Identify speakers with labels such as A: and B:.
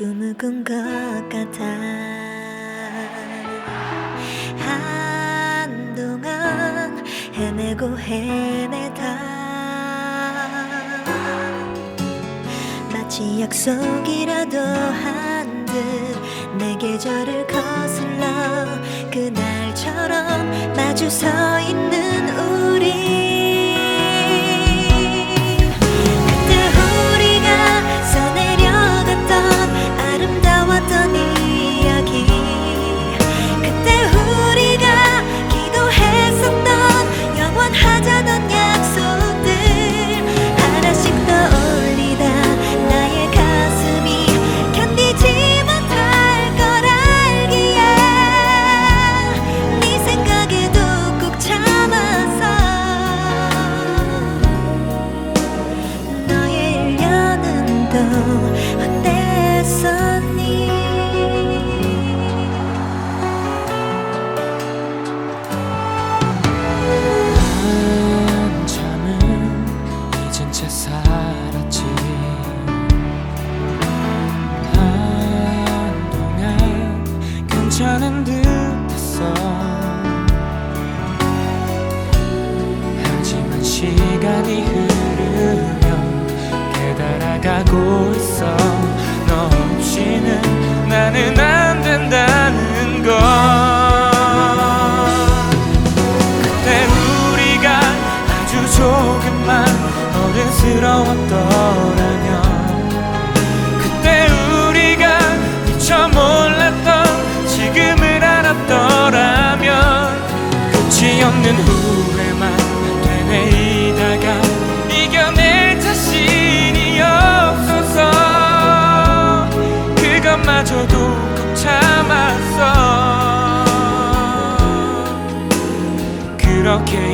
A: 묵은 것 같아. 한동안 헤매고 헤매다. 마치 약속이라도 한 듯 내 계절을 거슬러 그날처럼 마주 서 있는
B: 괜찮은 듯 했어 하지만 시간이 흐르면 깨달아가고 있어. 너 없이는 나는 안 된다는 걸. 그때 우리가 아주 조금만 어른스러웠더라면 없는 후회만 되뇌이다가 이겨낼 자신이 없어서 그것마저도 꼭 참았어. 그렇게